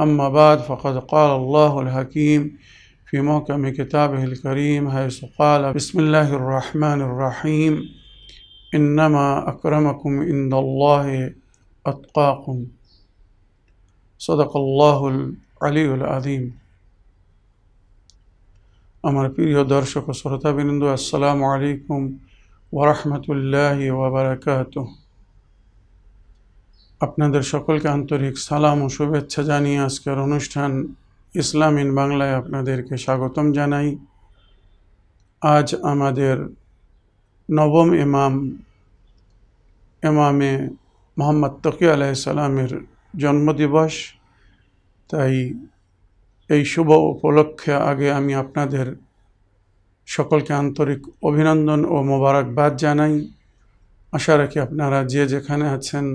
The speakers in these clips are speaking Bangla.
أما بعد فقد قال الله الحكيم في محكم كتابه الكريم حيث قال بسم الله الرحمن الرحيم إنما أكرمكم عند الله أتقاكم صدق الله العلي العظيم আমার প্রিয় দর্শক ও শ্রোতাবৃন্দ আসসালামু আলাইকুম ওরহমতুল্লাহ ওবরাকাত আপনাদের সকলকে আন্তরিক সালাম ও শুভেচ্ছা জানিয়ে আজকের অনুষ্ঠান ইসলাম ইন বাংলায় আপনাদেরকে স্বাগতম জানাই। আজ আমাদের নবম ইমাম, ইমামে মোহাম্মদ তকি আলাইসালামের জন্মদিবস। তাই এই শুভ উপলক্ষে আগে আমি আপনাদের সকলকে আন্তরিক অভিনন্দন ও মোবারকবাদ জানাই। আশা রাখি আপনারা যে যেখানে আছেন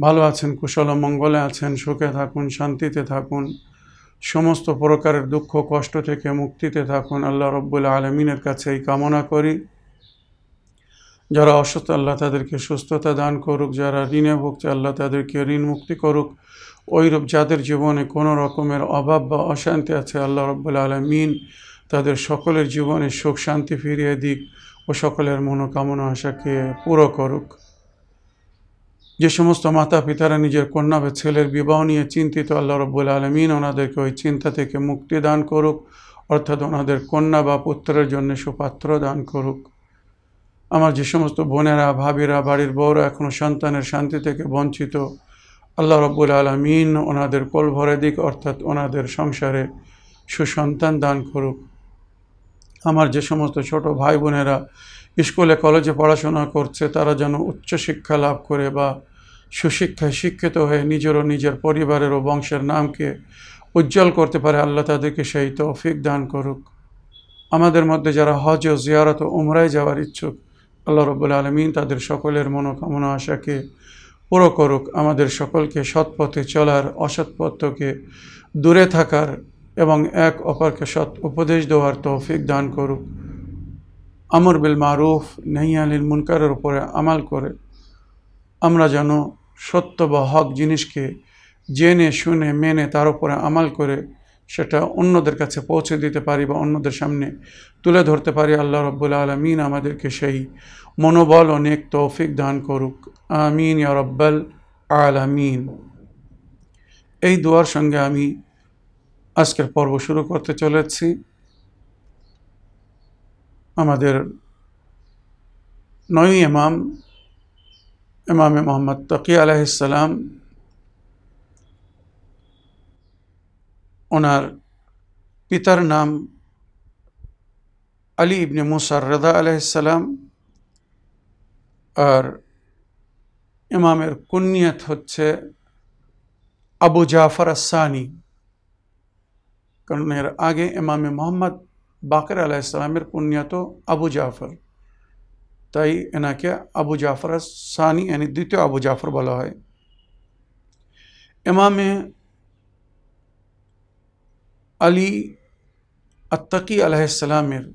ভালো আছেন, কুশল মঙ্গলে আছেন, সুখে থাকুন, শান্তিতে থাকুন। সমস্ত প্রকারের দুঃখ, কষ্ট থেকে মুক্তিতে থাকুন। আল্লাহ রব্বুল আলমিনের কাছে এই কামনা করি। যারা অসুস্থ, আল্লাহ তাদেরকে সুস্থতা দান করুক। যারা ঋণে ভুগছে, আল্লাহ তাদেরকে ঋণ মুক্তি করুক। ওইরূপ যাদের জীবনে কোনো রকমের অভাব বা অশান্তি আছে, আল্লাহ রব্বুল আলমিন তাদের সকলের জীবনে সুখ, শান্তি ফিরিয়ে দিক ও সকলের মনোকামনা আশাকে পুরো করুক। যে সমস্ত মাতা পিতারা নিজের কন্যা বা ছেলের বিবাহ নিয়ে চিন্তিত, আল্লাহ রব্বুল আলমিন ওনাদেরকে ওই চিন্তা থেকে মুক্তি দান করুক। অর্থাৎ ওনাদের কন্যা বা পুত্রের জন্য সুপাত্র দান করুক। আমার যে সমস্ত বোনেরা, ভাবিরা, বাড়ির বউরা এখনও সন্তানের শান্তি থেকে বঞ্চিত, আল্লাহ রব্বুল আলমিন ওনাদের কোল ভরে দিক, অর্থাৎ ওনাদের সংসারে সুসন্তান দান করুক। আমার যে সমস্ত ছোট ভাই বোনেরা স্কুলে, কলেজে পড়াশোনা করছে, তারা যেন উচ্চশিক্ষা লাভ করে বা সুশিক্ষায় শিক্ষিত হয়ে নিজের ও নিজের পরিবারের ও বংশের নামকে উজ্জ্বল করতে পারে, আল্লাহ তাদেরকে সেই তৌফিক দান করুক। আমাদের মধ্যে যারা হজ ও জিয়ারত ও উমরায় যাওয়ার ইচ্ছুক, আল্লাহ রব্বুল আলমিন তাদের সকলের মনোকামনা, আশাকে পুরো করুক। আমাদের সকলকে সৎপথে চলার, অসৎপথকে দূরে থাকার এবং এক অপরকে সৎ উপদেশ দেওয়ার তৌফিক দান করুক। আমর বিল মারুফ নেই আলিল মুনকারের উপরে আমাল করে। আমরা যেন সত্য বা হক জিনিসকে জেনে, শুনে, মেনে তার উপরে আমাল করে সেটা অন্যদের কাছে পৌঁছে দিতে পারি বা অন্যদের সামনে তুলে ধরতে পারি। আল্লাহ রব্বুল আলমিন আমাদেরকে সেই মনোবল অনেক তৌফিক দান করুক। আমিন ইয়া রব্বাল আলামিন। এই দোয়ার সঙ্গে আমি আজকের পর্ব শুরু করতে চলেছি আমাদের নয় ইমাম, ইমামে মোহাম্মদ তকি আলাইসালাম ওনার পিতার নাম আলী ইবনে মুসার রেদা আলাইসালাম আর ইমামের কুনিয়ত হচ্ছে আবু জাফর আসানি কারণ এর আগে ইমামে মোহাম্মদ বাকর আলাইসালামের কুনিয়ত আবু জাফর। তাই এনাকে আবু জাফর সানি yani দ্বিতীয় আবু জাফর বলা হয়। ইমামে আলী আত্তাকি আলাইসালামের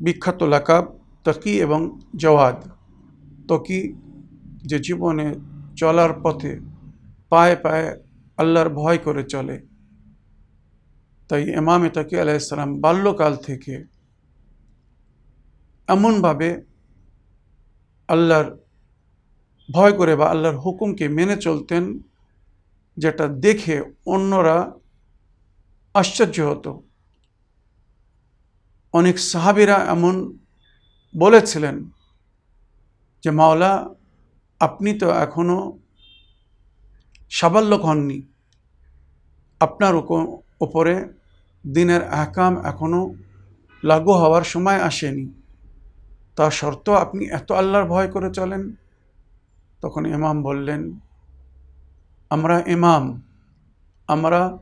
বিখ্যাত লাকাব তকি এবং জওয়াদ। তকি যে জীবনে চলার পথে পায়ে পায়ে আল্লাহর ভয় করে চলে। তাই ইমামে তাকি আলাইসালাম বাল্যকাল থেকে এমনভাবে আল্লাহর ভয় করে বা আল্লাহর হুকুমকে মেনে চলতেন যেটা দেখে অন্যরা আশ্চর্য হতো। অনেক সাহাবিরা এমন বলেছিলেন যে, মাওলা, আপনি তো এখনও সাবাল্যক হননি। আপনার উপ- উপরে দিনের আহকাম এখনও লাগু হওয়ার সময় আসেনি। তা সত্ত্বেও আপনি এত আল্লাহর ভয় করে চলেন। তখন ইমাম বললেন, আমরা ইমাম। আমরা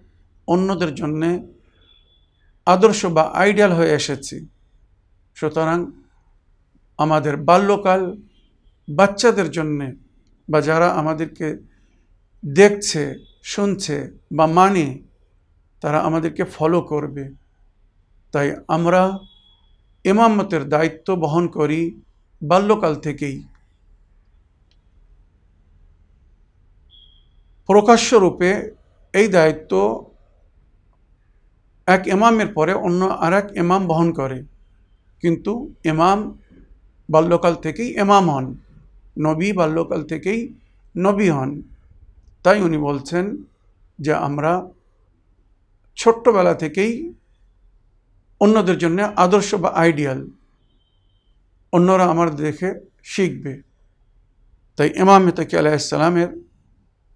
অন্যদের জন্যে আদর্শ বা আইডিয়াল হয়ে এসেছি। সুতরাং আমাদের বাল্যকাল বাচ্চাদের জন্যে বা যারা আমাদেরকে দেখছে, শুনছে বা মানে তারা আমাদেরকে ফলো করবে। তাই আমরা এমামতের দায়িত্ব বহন করি বাল্যকাল থেকেই। প্রকাশ্যরূপে এই দায়িত্ব এক এমামের পরে অন্য আর এক এমাম বহন করে। কিন্তু এমাম বাল্যকাল থেকেই এমাম হন, নবী বাল্যকাল থেকেই নবী হন। তাই উনি বলছেন যে আমরা ছোট্টবেলা থেকেই অন্যদের জন্য আদর্শ বা আইডিয়াল। অন্যরা আমার দেখে শিখবে। তাই ইমাম তাকি আলাইসালামের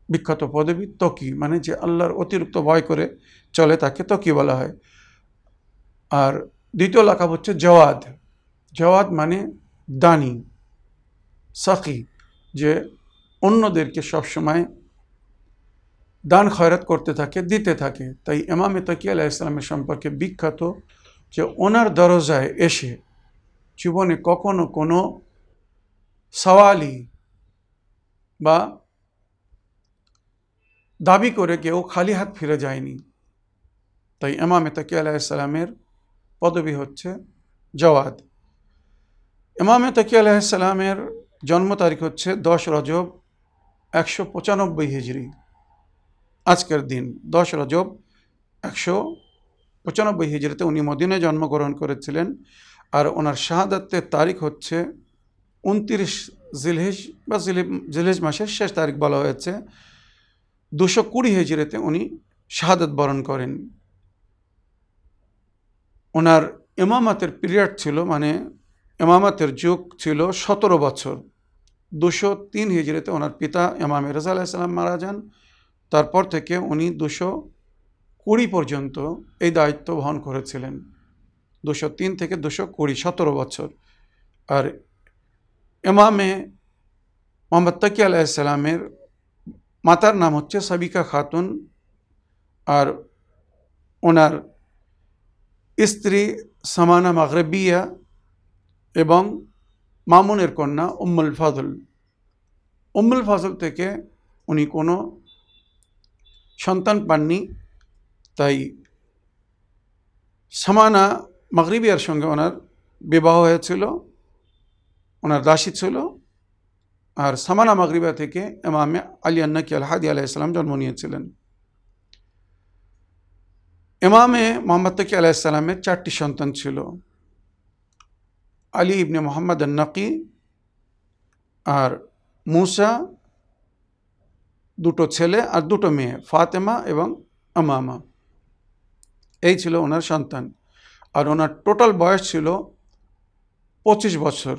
বিখ্যাত পদবী তকি মানে যে আল্লাহর অতিরিক্ত ভয় করে চলে তাকে তকি বলা হয়। আর দ্বিতীয় লাকাব হচ্ছে জওয়াদ। জওয়াদ মানে দানি, সাকি, যে অন্যদেরকে সবসময় দান খয়রাত করতে থাকে, দিতে থাকে। তাই ইমামে তকি আলাহ ইসলামের সম্পর্কে বিখ্যাত যে ওনার দরজায় এসে জীবনে কখনো কোনো সওয়ালি বা দাবি করে কেউ খালি হাত ফিরে যায়নি। তাই ইমামে তকি আলাইসালামের পদবি হচ্ছে জওয়াদ। ইমামে তকি আলাইসালামের জন্ম তারিখ হচ্ছে দশ রজব একশো পঁচানব্বই হিজড়ি আজকের দিন, দশ রজব একশো পঁচানব্বই হিজড়িতে উনি মদিনে জন্মগ্রহণ করেছিলেন আর ওনার শাহাদাতের তারিখ হচ্ছে উনতিরিশ জিলহিজ বা জিলহিজ মাসের শেষ তারিখ বলা হয়েছে। দুশো কুড়ি হিজড়িতে উনি শাহাদত বরণ করেন। ওনার ইমামাতের পিরিয়ড ছিল মানে ইমামাতের যুগ ছিল সতেরো বছর। দুশো তিন হিজড়িতে ওনার পিতা ইমাম রাজা আলাইসাল্লাম মারা যান। তারপর থেকে উনি দুশো কুড়ি পর্যন্ত এই দায়িত্ব বহন করেছিলেন। দুশো তিন থেকে দুশো কুড়ি, সতেরো বছর। আর ইমামে মোহাম্মদ তাকি আলাইসাল্লামের মাতার নাম হচ্ছে সাবিকা খাতুন। আর ওনার স্ত্রী সামানা মাগরেবিয়া এবং মামুনের কন্যা উম্মুল ফাজল। উম্মুল ফাজল থেকে উনি কোনো সন্তান পাননি, তাই সামানা মাগরিবিয়ার সঙ্গে ওনার বিবাহ হয়েছিল, ওনার দাসী ছিল, আর সামানা মাগরিবা থেকে এমামে আলী আন্নাকি আলহাদি আলাইসাল্লাম জন্ম নিয়েছিলেন। এমামে মোহাম্মদ তকি আলাইসাল্লামের চারটি সন্তান ছিল, আলী ইবনে মোহাম্মদ আন্নাকি আর মুসা দুটো ছেলে আর দুটো মেয়ে, ফাতেমা এবং আমামা। এই ছিল ওনার সন্তান। আর ওনার টোটাল বয়স ছিল পঁচিশ বছর।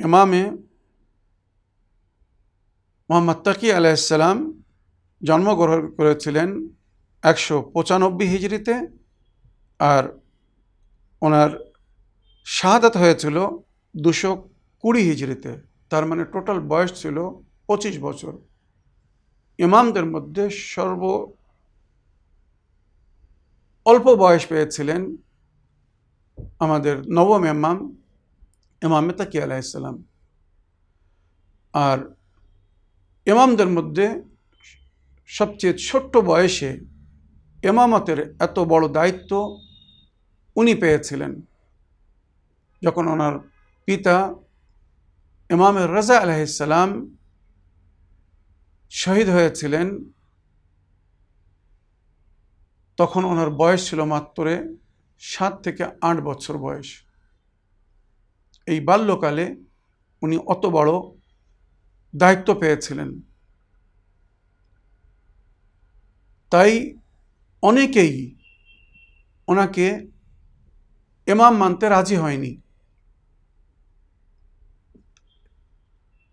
ইমামে মোহাম্মদ তাকি আলাইসাল্লাম জন্মগ্রহণ করেছিলেন একশো পঁচানব্বই হিজড়িতে আর ওনার শাহাদাত হয়েছিল দুশো কুড়ি হিজড়িতে। তার মানে টোটাল বয়স ছিল পঁচিশ বছর। ইমামদের মধ্যে সর্ব অল্প বয়স পেয়েছিলেন আমাদের নবম ইমাম, ইমামে তাকি আলাইসাল্লাম আর ইমামদের মধ্যে সবচেয়ে ছোট্ট বয়সে এমামতের এত বড় দায়িত্ব উনি পেয়েছিলেন। যখন ওনার পিতা ইমামের রাজা আলাইসাল্লাম শহীদ হয়েছিলেন, তখন ওনার বয়স ছিল মাত্র সাত থেকে আট বছর বয়স। এই বাল্যকালে উনি অত বড় দায়িত্ব পেয়েছিলেন। তাই অনেকেই ওনাকে এমাম মানতে রাজি হয়নি।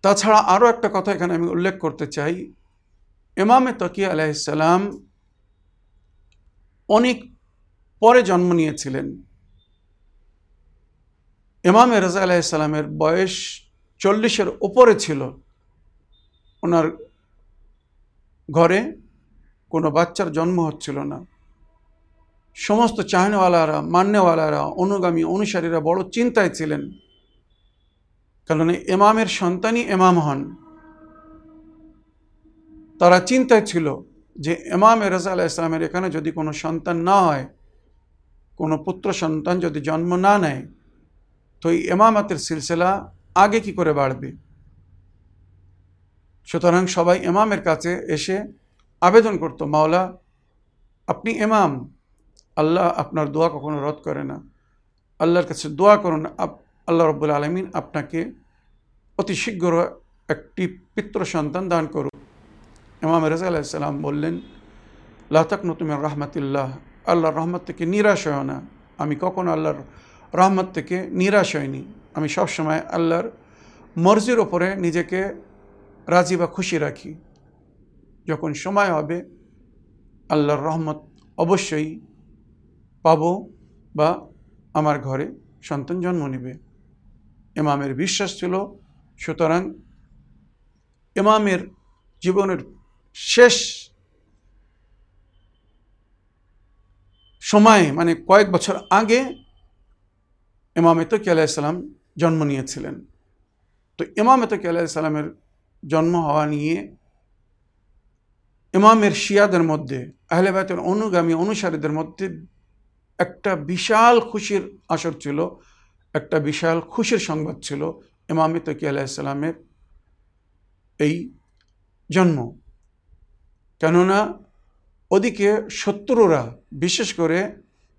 তাছাড়া আরও একটা কথা এখানে আমি উল্লেখ করতে চাই। এমামে তকি আলাইসাল্লাম অনেক পরে জন্ম নিয়েছিলেন। এমামে রাজা আলাইসাল্লামের বয়স চল্লিশের ওপরে ছিল। ওনার ঘরে কোনো বাচ্চার জন্ম হচ্ছিল না। সমস্ত চাহনেওয়ালারা, মান্যওয়ালারা, অনুগামী অনুসারীরা বড় চিন্তায় ছিলেন। কারণ এমামের সন্তানই এমাম হন। তারা চিন্তায় ছিল যে এমাম রাজা আলাহ ইসলামের এখানে যদি কোনো সন্তান না হয়, কোনো পুত্র সন্তান যদি জন্ম না নেয়, তো এই এমামাতের সিলসিলা আগে কি করে বাড়বে? সুতরাং সবাই এমামের কাছে এসে আবেদন করতো, মাওলা, আপনি এমাম আল্লাহ আপনার দোয়া কখনো রদ করে না। আল্লাহর কাছে দোয়া করুন আল্লাহ রব্বুল আলমিন আপনাকে অতি শীঘ্র একটি পিতৃ সন্তান দান করুন ইমাম রাজা আলাইসাল্লাম বললেন লাতাক নতুমের রহমতুল্লাহ, আল্লাহর রহমত থেকে নিরাশ হয় না। আমি কখন আল্লাহর রহমত থেকে নিরাশ হয়নি আমি সবসময় আল্লাহর মর্জির ওপরে নিজেকে রাজি বা খুশি রাখি। যখন সময় হবে, আল্লাহর রহমত অবশ্যই পাব বা আমার ঘরে সন্তান জন্ম নেবে। এমামের বিশ্বাস ছিল। সুতরাং এমামের জীবনের শেষ সময়ে মানে কয়েক বছর আগে ইমামে তকি আলাইসাল্লাম জন্ম নিয়েছিলেন। তো ইমামে তকি আলাইসাল্লামের জন্ম হওয়া নিয়ে ইমামের শিয়াদের মধ্যে আহলেবায়তের অনুগামী অনুসারীদের মধ্যে একটা বিশাল খুশির আসর ছিল। একটা বিশাল খুশির সংবাদ ছিল ইমামে তকি আলাইসাল্লামের এই জন্ম। কেননা ওদিকে শত্রুরা, বিশেষ করে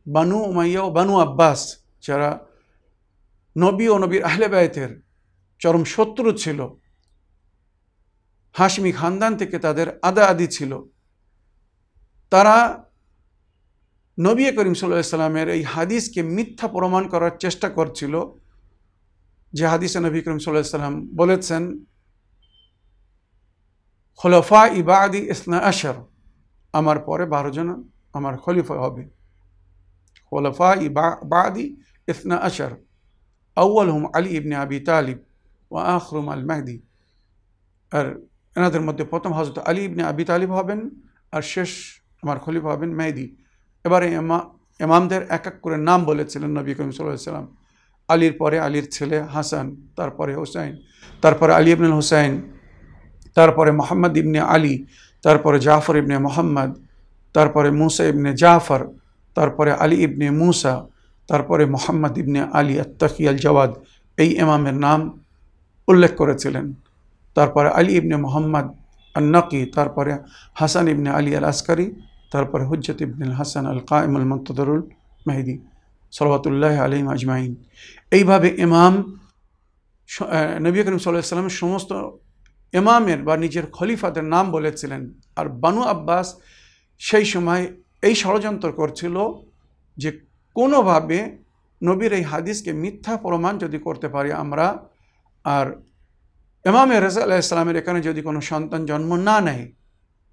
বানু উমাইয়া ও বানু আব্বাস, যারা নবী ও নবীর আহলেবায়তের চরম শত্রু ছিল হাসমি খানদান থেকে তাদের আদা আদি ছিল, তারা নবী করিম সাল্লাহ সাল্লামের এই হাদিসকে মিথ্যা প্রমাণ করার চেষ্টা করছিল, যে হাদিসে নবী করিম সাল্লাহ বলেছেন খলফা ইবাদি ইসনা আশার, আমার পরে বারো জন, আমার খলিফা হবে। খলফা ইবাদি ইসনা আশার আউ্ল হুম আলী ইবনে আবি তালিব ও আখরুম আল মেহদি। আর এনাদের মধ্যে প্রথম হজরত আলী ইবনে আবি তালিব হবেন, আর শেষ আমার খলিফা হবেন মেহদি। এবারে এমা, এমামদের এক এক করে নাম বলেছিলেন নবী করিম সাল্লাম। আলীর পরে আলীর ছেলে হাসান, তারপরে হোসাইন, তারপরে আলী ইবনুল হুসাইন, তারপরে মোহাম্মদ ইবনে আলী, তারপরে জাফর ইবনে মোহাম্মদ, তারপরে মুসা ইবনে জাফর, তারপরে আলী ইবনে মুসা, তারপরে মোহাম্মদ ইবনে আলী আত্তাকি আল জওয়াদ, এই ইমামের নাম উল্লেখ করেছিলেন। তারপরে আলী ইবনে মোহাম্মদ আন্নাকি, তারপরে হাসান ইবনে আলী আল আসকারি তারপরে হুজ্জত ইবনুল হাসান আল কায়েম আল মন্তদরুল মেহেদি সলবাতুল্লাহ আলিম আজমাইন। এইভাবে ইমাম নবী করিম সাল্লাহ সাল্লামের সমস্ত ইমামের বা নিজের খলিফাদের নাম বলেছিলেন। আর বানু আব্বাস সেই সময় এই ষড়যন্ত্র করছিল যে কোনোভাবে নবীর এই হাদিসকে মিথ্যা প্রমাণ যদি করতে পারি আমরা, আর ইমামে রাজা আল্লাহ ইসলামের এখানে যদি কোনো সন্তান জন্ম না নেয়,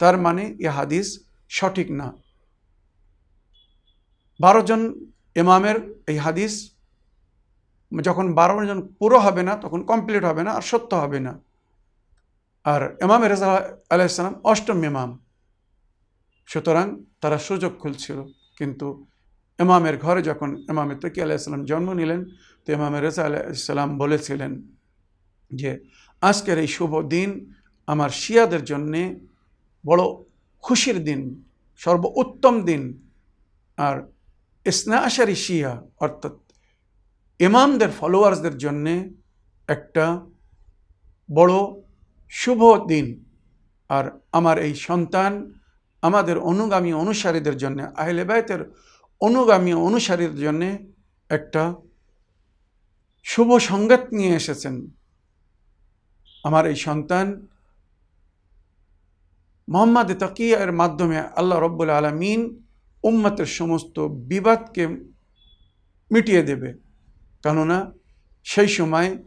তার মানে এ হাদিস সঠিক না। বারো জন ইমামের এই হাদিস যখন বারো জন পুরো হবে না, তখন কমপ্লিট হবে না আর সত্য হবে না। আর ইমাম রেজা আলাইসালাম অষ্টম ইমাম। সুতরাং তারা সুযোগ খুলছিল কিন্তু ইমামের ঘরে যখন ইমামে তকি আলাইসালাম জন্ম নিলেন, তো ইমামের রেজা আলাইসাল্লাম বলেছিলেন যে, আজকের এই শুভ দিন আমার শিয়াদের জন্যে বড় খুশির দিন সর্ব উত্তম দিন। আর ইসনা শিয়া, অর্থাৎ ইমামদের ফলোয়ার্সদের জন্যে একটা বড় শুভ দিন। আর আমার এই সন্তান আমাদের অনুগামী অনুসারীদের জন্য আহলেবায়তের অনুগামী অনুসারীর জন্য একটা শুভ সংগত নিয়ে এসেছেন। আমার এই সন্তান মোহাম্মদ তকিয়ার মাধ্যমে আল্লাহ রব্বুল আলমিন উম্মতের সমস্ত বিবাদকে মিটিয়ে দেবে। কেননা সেই সময়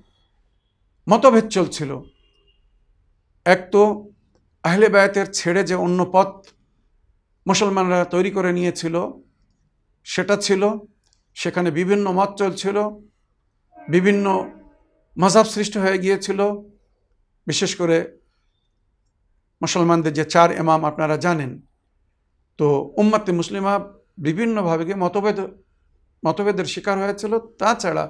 মতভেদ চলছিল। এক তো আহলে বায়াতের ছেড়ে যে অন্য পথ মুসলমানরা তৈরি করে নিয়েছিল, সেটা ছিল, সেখানে বিভিন্ন মত চলছিল, বিভিন্ন মজাব সৃষ্টি হয়ে গিয়েছিল, বিশেষ করে মুসলমানদের যে চার এমাম আপনারা জানেন, তো উম্মাতে মুসলিমা বিভিন্নভাবে মতভেদ, মতভেদের শিকার হয়েছিল। তাছাড়া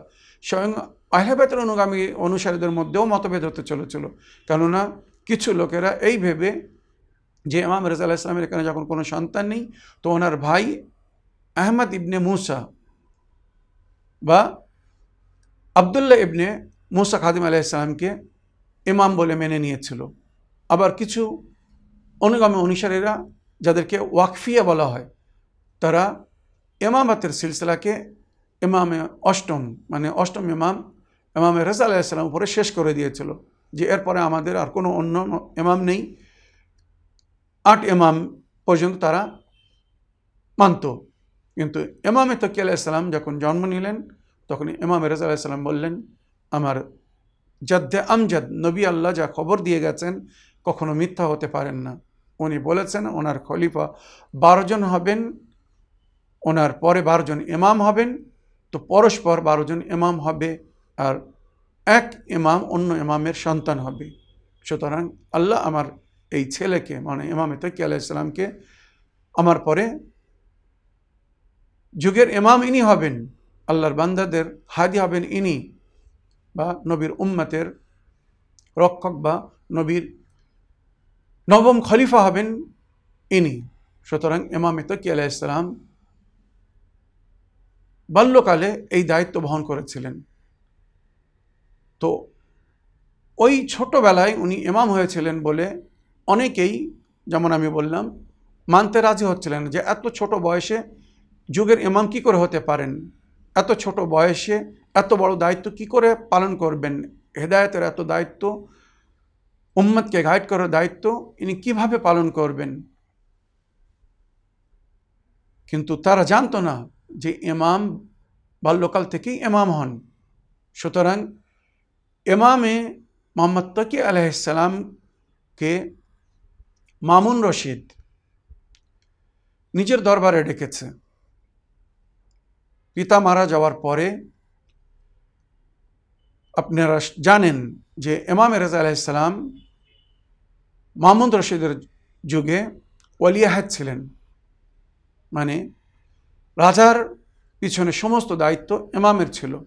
স্বয়ং আহলেবাতের অনুগামী অনুসারীদের মধ্যেও মতভেদ হতে চলেছিল। কেননা কিছু লোকেরা এই ভেবে যে ইমাম রেজা আলাহ ইসলামের এখানে যখন কোনো সন্তান নেই, তো ওনার ভাই আহমদ ইবনে মুসা বা আবদুল্লাহ ইবনে মুসা খাদিম আলাহ ইসলামকে ইমাম বলে মেনে নিয়েছিল। আবার কিছু অনুগামী অনুসারীরা যাদেরকে ওয়াকফিয়া বলা হয়, তারা ইমামাতের সিলসিলাকে ইমামে অষ্টম মানে অষ্টম ইমাম, ইমামে রেজা আলাইসালাম উপরে শেষ করে দিয়েছিল যে এরপরে আমাদের আর কোনো অন্য ইমাম নেই। আট ইমাম পর্যন্ত তারা মানত। কিন্তু ইমামে তকি আলাইসাল্লাম যখন জন্ম নিলেন, তখন ইমাম রেজা আলাইসাল্লাম বললেন, আমার জাদ্দে আমজাদ নবী আল্লাহ যা খবর দিয়ে গেছেন কখনো মিথ্যা হতে পারেন না। উনি বলেছেন, ওনার খলিফা বারো জন হবেন, ওনার পরে বারো জন ইমাম হবেন, তো পরস্পর বারো জন ইমাম হবে, আর এক ইমাম অন্য ইমামের সন্তান হবে। সুতরাং আল্লাহ আমার এই ছেলেকে মানে ইমাম তকি আলাইসালামকে আমার পরে যুগের ইমাম ইনি হবেন, আল্লাহর বান্দাদের হাদি হবেন ইনি, বা নবীর উম্মতের রক্ষক বা নবীর নবম খলিফা হবেন ইনি। সুতরাং ইমামে তকি আলাইসালাম বাল্যকালে এই দায়িত্ব বহন করেছিলেন। তো ওই ছোটবেলায় উনি এমাম হয়েছিলেন বলে অনেকেই, যেমন আমি বললাম, মানতে রাজি হচ্ছিলেন যে এত ছোট বয়সে যুগের এমাম কি করে হতে পারেন? এত ছোট বয়সে এত বড় দায়িত্ব কি করে পালন করবেন? হেদায়তের এত দায়িত্ব উম্মতকে গাইড করার দায়িত্ব ইনি কীভাবে পালন করবেন? কিন্তু তারা জানতো না যে ইমাম বাল্যকাল থেকেই ইমাম হন। সুতরাং ইমামে মোহাম্মদ তকি আলাইসালামকে মামুন রশিদ নিজের দরবারে ডেকেছে। পিতা মারা যাওয়ার পরে আপনারা জানেন যে ইমাম রেজা আলাইসালাম মামুন রশিদের যুগে ওয়ালিয়াহাদ ছিলেন। মানে রাজার পিছনে সমস্ত দায়িত্ব এমামের ছিল।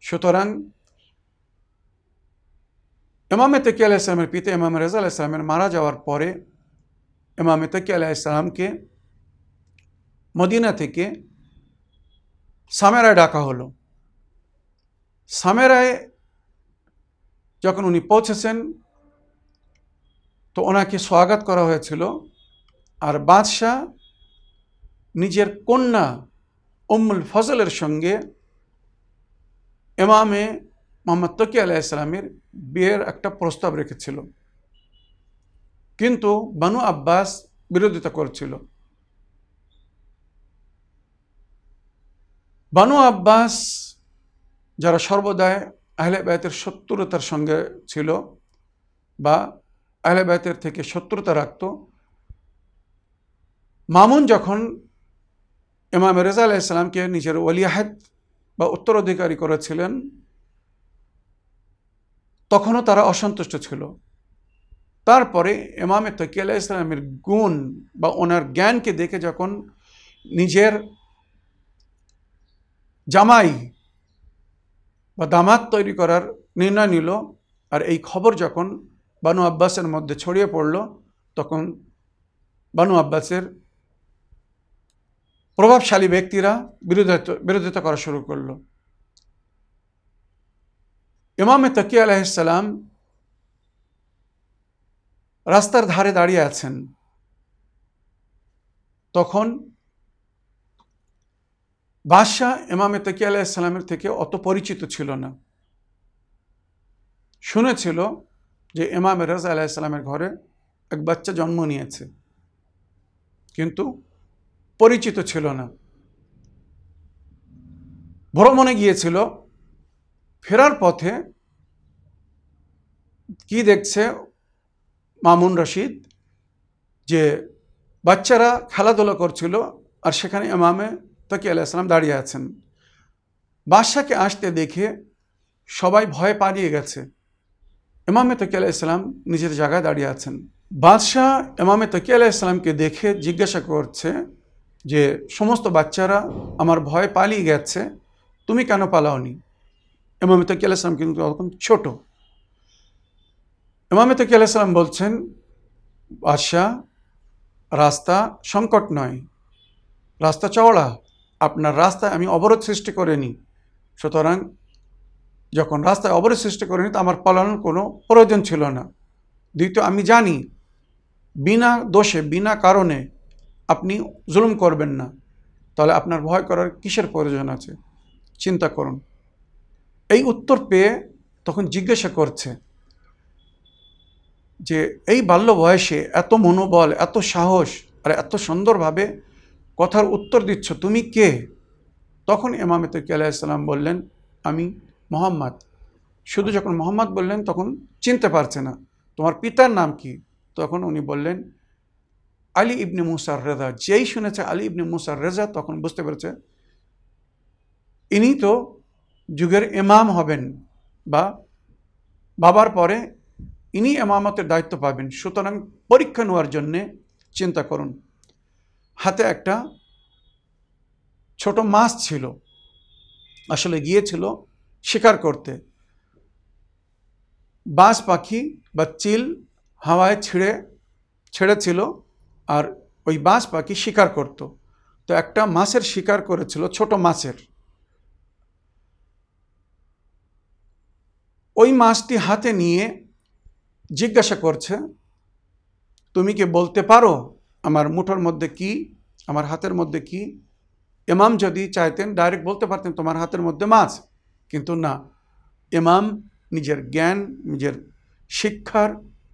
সুতরাং এমামে তকি আলাহ ইসলামের পিতা ইমাম রেজা আলাহ ইসলামের মারা যাওয়ার পরে এমামে তকি আলাহ ইসলামকে মদিনা থেকে সামেরায় ডাকা হলো। সামেরায় যখন উনি পৌঁছেছেন তো ওনাকে স্বাগত করা হয়েছিল। আর বাদশাহ নিজের কন্যা উম্মুল ফজলের সঙ্গে এমামে মোহাম্মদ তকি আলাইসালামের বিয়ের একটা প্রস্তাব রেখেছিল। কিন্তু বানু আব্বাস বিরোধিতা করছিল। বানু আব্বাস যারা সর্বদাই আহলে বায়তের শত্রুতার সঙ্গে ছিল বা আহলে বায়তের থেকে শত্রুতা রাখত। মামুন যখন ইমাম রেজা আলাইসালামকে নিজের ওলিয়াহাদ বা উত্তরাধিকারী করেছিলেন, তখনও তারা অসন্তুষ্ট ছিল। তারপরে ইমামে তকি আলাহ ইসলামের গুণ বা ওনার জ্ঞানকে দেখে যখন নিজের জামাই বা দামাত তৈরি করার নির্ণয় নিল, আর এই খবর যখন বানু আব্বাসের মধ্যে ছড়িয়ে পড়ল তখন বানু আব্বাসের প্রভাবশালী ব্যক্তিরা বিরোধিতা বিরোধিতা করা শুরু করল। ইমামে তকি আলাইসালাম রাস্তার ধারে দাঁড়িয়ে আছেন। তখন বাদশাহ ইমামে তকি আলাইসালামের থেকে অত পরিচিত ছিল না। শুনেছিল যে ইমাম রাজা আলাইসালামের ঘরে এক বাচ্চা জন্ম নিয়েছে। কিন্তু পরিচিত ছিল না। ভ্রমণে গিয়েছিল। ফেরার পথে কি দেখছে মামুন রশিদ? যে বাচ্চারা খেলাধুলা করছিল আর সেখানে ইমামে তকি আলাইসালাম দাঁড়িয়ে আছেন। বাদশাকে আসতে দেখে সবাই ভয়ে পালিয়ে গেছে। ইমামে তকি আলাইসালাম নিজের জায়গায় দাঁড়িয়ে আছেন। বাদশাহ ইমামে তকি আলাইসালামকে দেখে জিজ্ঞাসা করছে যে, সমস্ত বাচ্চারা আমার ভয়ে পালিয়ে গেছে, তুমি কেন পালাওনি? ইমামে তকি আলাইসালাম কিন্তু তখন ছোট। ইমামে তকি আলাইসালাম বলছেন, বাদশাহ, রাস্তা সংকট নয়, রাস্তা চওড়া। আপনার রাস্তায় আমি অবরোধ সৃষ্টি করিনি। সুতরাং যখন রাস্তায় অবরোধ সৃষ্টি করিনি, তো আমার পালানোর কোনো প্রয়োজন ছিল না। দ্বিতীয়, আমি জানি, বিনা দোষে, বিনা কারণে আপনি জুলুম করবেন না। তাহলে আপনার ভয় করার কিসের প্রয়োজন আছে? চিন্তা করুন। এই উত্তর পেয়ে তখন জিজ্ঞাসা করছে যে, এই বাল্য বয়সে এত মনোবল, এত সাহস আর এত সুন্দরভাবে কথার উত্তর দিচ্ছ, তুমি কে? তখন ইমামে তকি আলাইসাল্লাম বললেন, আমি মোহাম্মদ। শুধু যখন মোহাম্মদ বললেন, তখন চিনতে পারছে না, তোমার পিতার নাম কি? তখন উনি বললেন, আলী ইবনে মুসার রেজা। যেই শুনেছে আলী ইবনে মুসার রেজা, তখন বুঝতে পেরেছে, ইনি তো যুগের ইমাম হবেন বা বাবার পরে ইনি এমামতের দায়িত্ব পাবেন। সুতরাং পরীক্ষা নেওয়ার জন্যে চিন্তা করুন। হাতে একটা ছোট মাছ ছিল, আসলে গিয়েছিল শিকার করতে। বাজ পাখি বা চিল হাওয়ায় ছিঁড়ে, ছেড়েছিল আর ওই বাজ পাখি শিকার করত। তো একটা মাছের শিকার করেছিল, ছোট মাছের। ওই মাছটি হাতে নিয়ে জিজ্ঞাসা করছে, তুমি কি বলতে পারো আমার মুঠোর মধ্যে কি, আমার হাতের মধ্যে কি? এমাম যদি চাইতেন, ডাইরেক্ট বলতে পারতেন তোমার হাতের মধ্যে মাছ। কিন্তু না, ইমাম নিজের জ্ঞান, নিজের শিক্ষার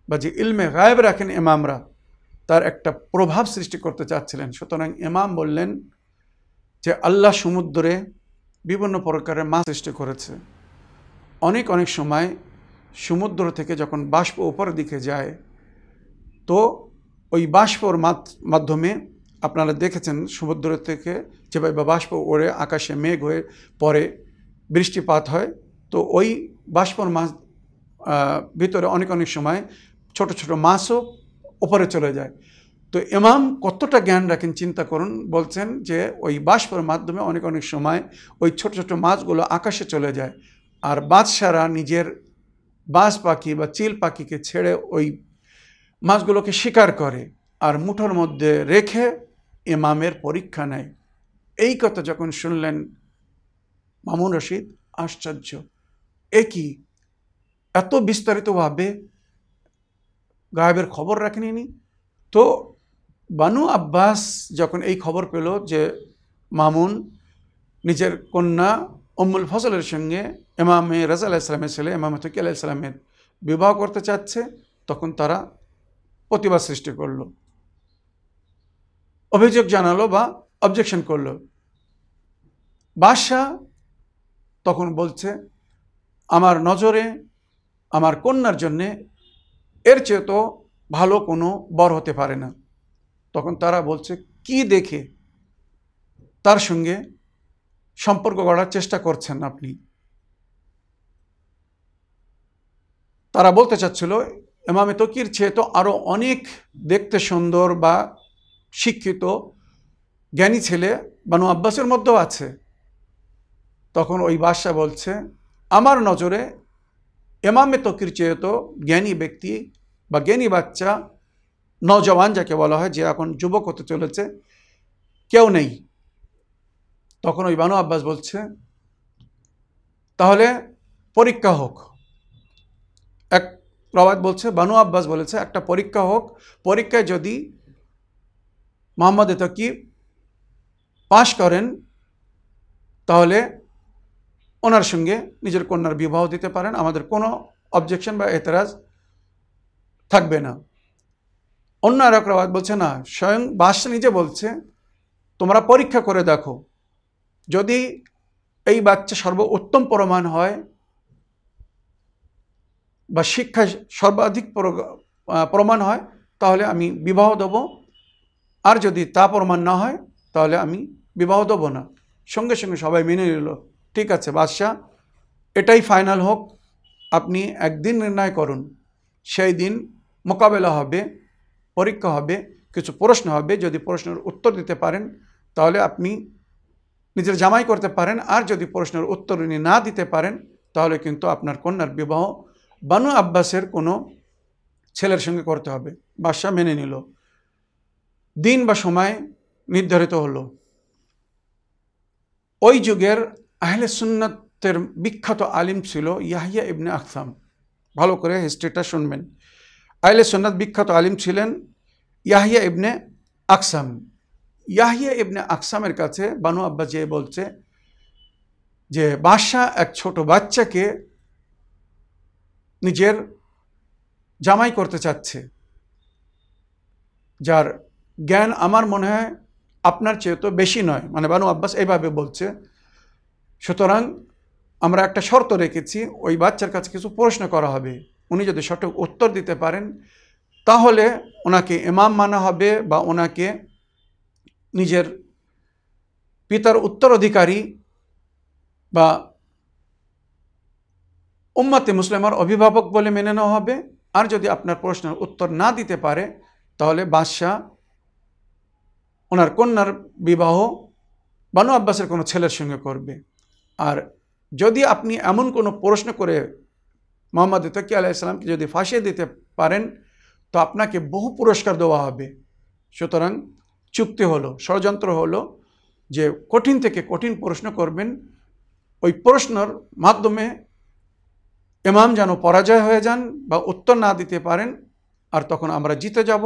বা যে ইলমে গায়েব রাখেন ইমামরা, তার একটা প্রভাব সৃষ্টি করতে চাচ্ছিলেন। সুতরাং ইমাম বললেন যে, আল্লাহ সমুদ্রে বিভিন্ন প্রকারের মাছ সৃষ্টি করেছে। অনেক অনেক সময় সমুদ্র থেকে যখন বাষ্প উপরের দিকে যায়, তো ওই বাষ্পর মাধ্যমে আপনারা দেখেছেন, সমুদ্র থেকে যেভাবে বাষ্প ওড়ে, আকাশে মেঘ হয়ে পরে বৃষ্টিপাত হয়, তো ওই বাষ্পর মাছ ভিতরে অনেক অনেক সময় ছোট ছোট মাছও ওপরে চলে যায়। তো এমাম কতটা জ্ঞান রাখেন চিন্তা করুন, বলছেন যে ওই বাষ্পর মাধ্যমে অনেক অনেক সময় ওই ছোট ছোট মাছগুলো আকাশে চলে যায় আর বাদশারা নিজের বাজ পাখি বা চিল পাখিকে ছেড়ে ওই মাছগুলোকে শিকার করে আর মুঠোর মধ্যে রেখে এমামের পরীক্ষা নেয়। এই কথা যখন শুনলেন মামুন রশিদ, আশ্চর্য। এ কি? এত বিস্তারিতভাবে গায়েবের খবর রাখেনি তো বানু আব্বাস যখন এই খবর পেল যে মামুন নিজের কন্যা অম্মুল ফসলের সঙ্গে ইমামে রাজা আলাহ ইসলামের ছেলে এমামে তকি আলাহ ইসলামের বিবাহ করতে চাচ্ছে, তখন তারা প্রতিবাদ সৃষ্টি করল। অভিযোগ জানালো বা অবজেকশন করল। বাদশাহ তখন বলছে, আমার নজরে, আমার কন্যার জন্যে এর চেয়ে তো ভালো কোনো বর হতে পারে না। তখন তারা বলছে, কি দেখে তার সঙ্গে সম্পর্ক গড়ার চেষ্টা করছেন আপনি? তারা বলতে চাচ্ছিল, এমামে তকির চেয়ে তো আরও অনেক দেখতে সুন্দর বা শিক্ষিত, জ্ঞানী ছেলে বানু আব্বাসের মধ্যেও আছে। তখন ওই বাদশাহ বলছে, আমার নজরে এমামে তকির চেয়ে তো জ্ঞানী ব্যক্তি বা জ্ঞানী বাচ্চা নজওয়ান যাকে বলা হয়, যে এখন যুবক হতে চলেছে, কেউ নেই। তখন ওই বানু আব্বাস বলছে, তাহলে পরীক্ষা হোক। এক প্রবাদ বলছে, বানু আব্বাস বলেছে, একটা পরীক্ষা হোক। পরীক্ষায় যদি মোহাম্মদ এতকি পাশ করেন, তাহলে ওনার সঙ্গে নিজের কন্যার বিবাহ দিতে পারেন, আমাদের কোনো অবজেকশন বা এতরাজ থাকবে না। অন্য আর এক বলছে, না, স্বয়ং বাদশাহ নিজে বলছে, তোমরা পরীক্ষা করে দেখো, যদি এই বাচ্চা সর্ব উত্তম প্রমাণ হয় বা শিক্ষা সর্বাধিক প্রমাণ হয়, তাহলে আমি বিবাহ দেব। আর যদি তা প্রমাণ না হয়, তাহলে আমি বিবাহ দেবো না। সঙ্গে সঙ্গে সবাই মেনে নিল। ঠিক আছে, বাদশাহ। এটাই ফাইনাল হোক, আপনি একদিন নির্ণয় করুন। সেই দিন মোকাবেলা হবে, পরীক্ষা হবে, কিছু প্রশ্ন হবে। যদি প্রশ্নের উত্তর দিতে পারেন, তাহলে আপনি নিজের জামাই করতে পারেন। আর যদি প্রশ্নের উত্তর উনি না দিতে পারেন, তাহলে কিন্তু আপনার কন্যার বিবাহ বানু আব্বাসের কোনো ছেলের সঙ্গে করতে হবে। বাদশাহ মেনে নিল। দিন বা সময় নির্ধারিত হলো। ওই যুগের আহলে সুন্নতের বিখ্যাত আলিম ছিল ইয়াহিয়া ইবনে আখসাম। ভালো করে হিস্ট্রিটা শুনবেন। আহলে সুন্নত বিখ্যাত আলিম ছিলেন ইয়াহিয়া ইবনে আকসাম ইয়াহিয়া ইবনে আকসামের কাছে বানু আব্বা যে বলছে যে বাদশাহ এক ছোট বাচ্চাকে নিজের জামাই করতে চাচ্ছে। যার জ্ঞান আমার মনে হয় আপনার চেয়ে তো বেশি নয়। মানে বানু আব্বাস এইভাবে বলছে সুতরাং আমরা একটা শর্ত রেখেছি, ওই বাচ্চার কাছে কিছু প্রশ্ন করা হবে। উনি যদি সঠিক উত্তর দিতে পারেন, তাহলে ওনাকে ইমাম মানা হবে বা ওনাকে নিজের পিতার উত্তরাধিকারী বা উম্মাতে মুসলিমার অভিভাবক বলে মেনে নেওয়া হবে। আর যদি আপনার প্রশ্নের উত্তর না দিতে পারে, তাহলে বাদশাহ ওনার কন্যার বিবাহ বানু আব্বাসের কোনো ছেলের সঙ্গে করবে। আর যদি আপনি এমন কোনো প্রশ্ন করে মোহাম্মদ তকি আলাইসালামকে যদি ফাঁসিয়ে দিতে পারেন, তো আপনাকে বহু পুরস্কার দেওয়া হবে। সুতরাং চুক্তি হলো, ষড়যন্ত্র হলো যে কঠিন থেকে কঠিন প্রশ্ন করবেন। ওই প্রশ্নর মাধ্যমে এমাম যেন পরাজয় হয়ে যান বা উত্তর না দিতে পারেন, আর তখন আমরা জিতে যাব।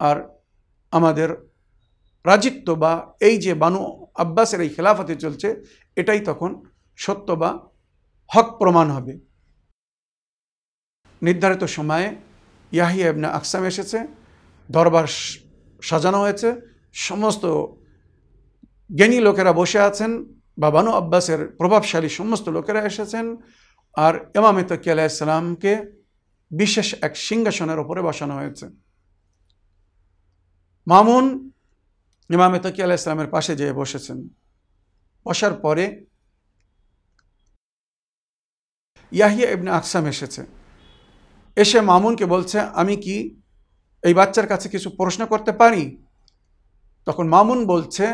আর আমাদের রাজিত্ব বা এই যে বানু আব্বাসের এই খেলাফতে চলছে এটাই তখন সত্য বা হক প্রমাণ হবে। নির্ধারিত সময়ে ইয়াহিয়া ইবনে আকসাম এসেছে, দরবার সাজানো হয়েছে, সমস্ত জ্ঞানী লোকেরা বসে আছেন, বা বানু আব্বাসের প্রভাবশালী সমস্ত লোকেরা এসেছেন, আর ইমামে তকি আলাইসালামকে বিশেষ এক সিংহাসনের ওপরে বসানো হয়েছে। মামুন ইমামে তকি আলাইসালামের পাশে যেয়ে বসেছেন। বসার পরে ইয়াহিয়া ইবনে আকসাম এসেছে। এসে মামুনকে বলছে, আমি কি এই বাচ্চার কাছে কিছু প্রশ্ন করতে পারি? তখন মামুন বলছে,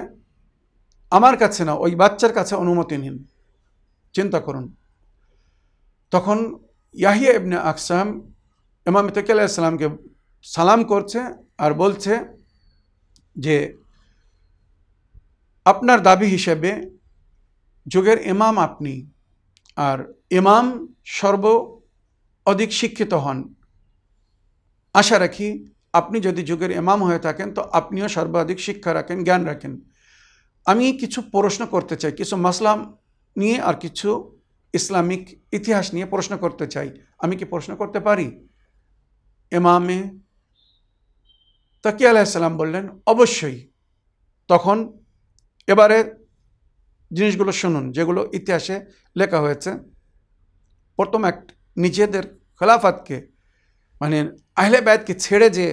আমার কাছে না, ওই বাচ্চার কাছে অনুমতি নিন। চিন্তা করুন। তখন ইয়াহিয়া ইবনে আকসাম ইমাম তকি আলাইসালামকে সালাম করছে আর বলছে যে, আপনার দাবি হিসেবে যুগের এমাম আপনি, আর এমাম সর্ব অধিক শিক্ষিত হন। আশা রাখি আপনি যদি যুগের এমাম হয়ে থাকেন, তো আপনিও সর্বাধিক শিক্ষা রাখেন, জ্ঞান রাখেন। আমি কিছু প্রশ্ন করতে চাই, কিছু মাসলাম নিয়ে আর কিছু ইসলামিক ইতিহাস নিয়ে প্রশ্ন করতে চাই। আমি কি প্রশ্ন করতে পারি? এমামে তাকিয়া আলাইসাল্লাম বললেন, অবশ্যই। তখন এবারে জিনিসগুলো শুনুন, যেগুলো ইতিহাসে লেখা হয়েছে। প্রথম এক, নিজেদের খেলাফাতকে মানে আহলে ছেড়ে যে